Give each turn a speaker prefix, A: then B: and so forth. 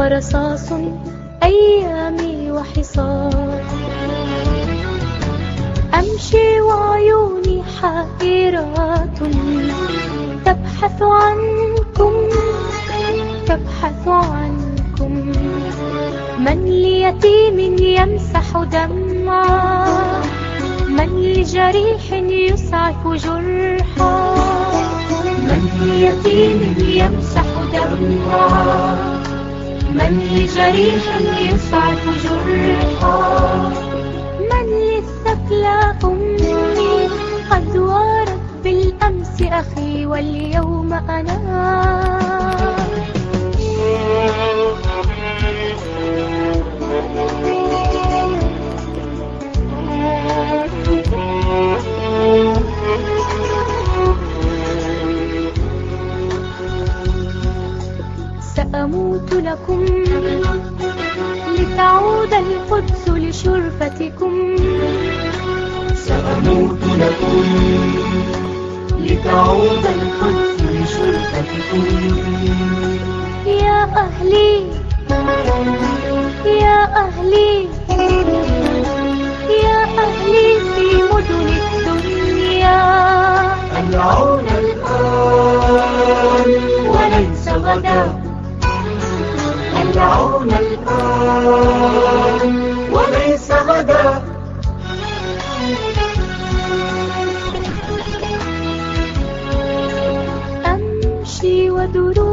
A: ورصاص أيامي وحصار أمشي وعيوني حائرات. تبحث عنكم تبحث عنكم. من ليتيم يمسح دمعا من لجريح يسعف جرحا. من ليتيم يمسح دمعا. من لجريح يسعف جرحا. من للثكلى أمي قد وارت بالأمس أخي واليوم أنا. سأموت لكم لتعود القدس لشرفتكم.
B: سأموت لكم لتعود القدس لشرفتكم.
A: يا أهلي يا أهلي يا أهلي في مدن الدنيا.
B: ألعون الآن وليس غدا. العون الآن وليس غدا.
A: أمشي ودروبي